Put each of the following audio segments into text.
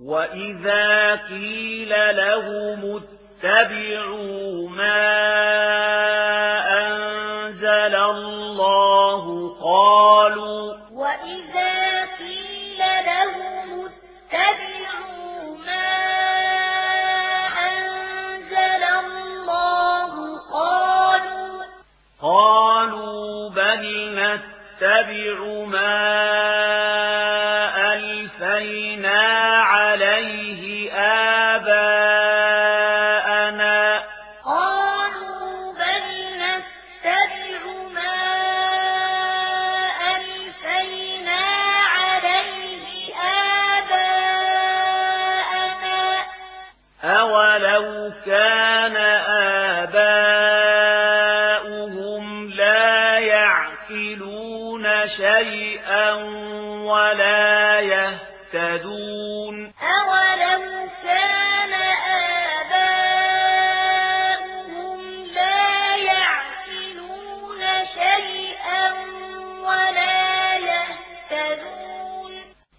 وَإِذَا قِيلَ لَهُمُ اتَّبِعُوا مَا يعقلون شيئا ولا يهتدون أولم كان آباؤهم لا يعقلون شيئا ولا يهتدون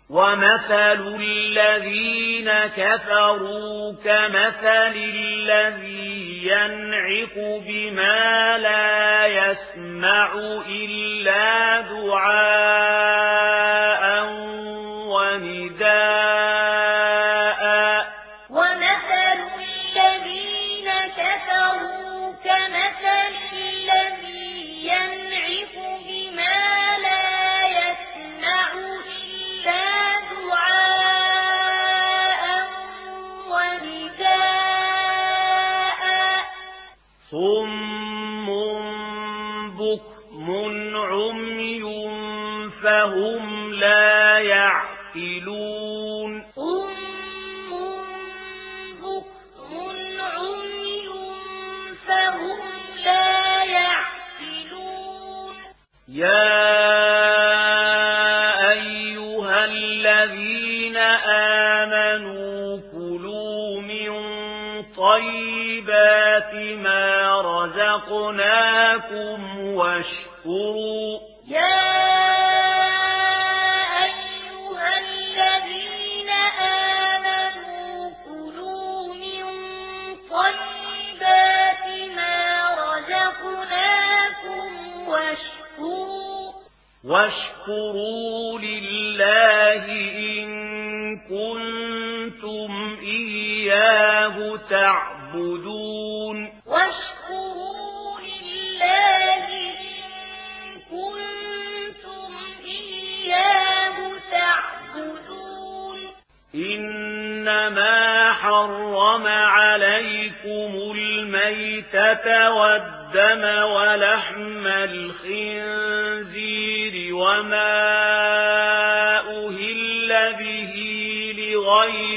ومثل الذين كفروا كمثل الذي ينعق بما لا يسمع إلا إلا دعاء ونداء. ومثل الذين كفروا كمثل الذي بما لا يسمع إلا دعاء ونداء. ثم عمي فهم لا يعقلون أم عمي فهم لا يا أيها الذين آمنوا كلوا من طيبات ما رزقناكم واشربوا تكفروا يا أيها الذين آمنوا كلوا من طيبات ما رزقناكم واشكروا واشكروا لله إن كنتم إياه تعبدون والدم ولحم الخنزير وما أهل به لغير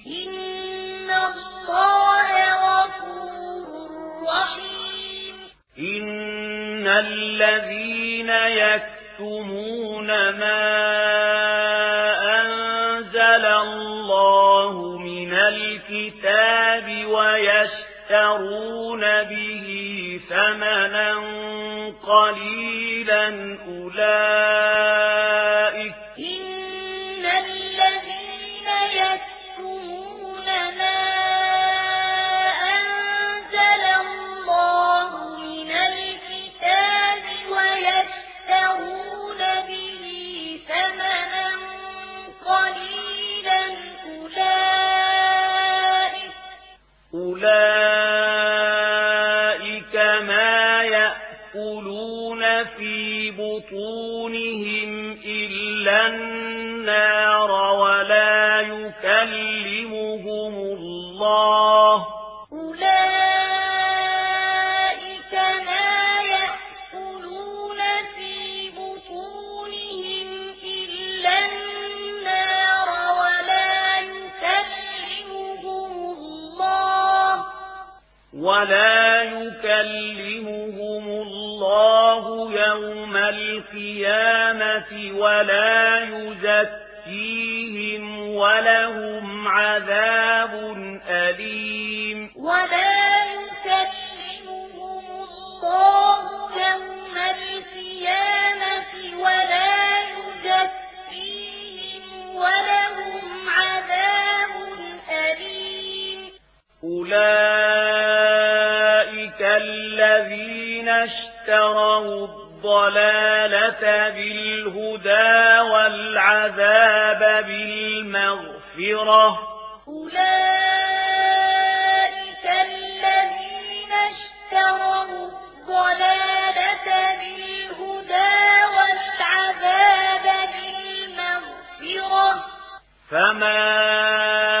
إن الذين يكتمون ما أنزل الله من الكتاب ويشترون به ثمنا قليلا أولئك يدخلون في بطونهم إلا النار ولا يكلمهم الله أولئك لا يأكلون في بطونهم إلا النار ولا يكلمهم الله ولا يكلمهم الله الله يوم القيامة ولا يزكيهم ولهم عذاب أليم ولا يكلمهم الله يوم القيامة ولا ولهم عذاب أليم أولئك اشتروا الضلالة بالهدى والعذاب بالمغفرة. أولئك الذين اشتروا الضلالة بالهدى والعذاب بالمغفرة. فما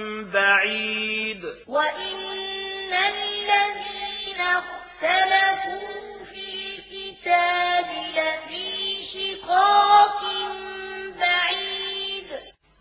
اختلفوا في كتاب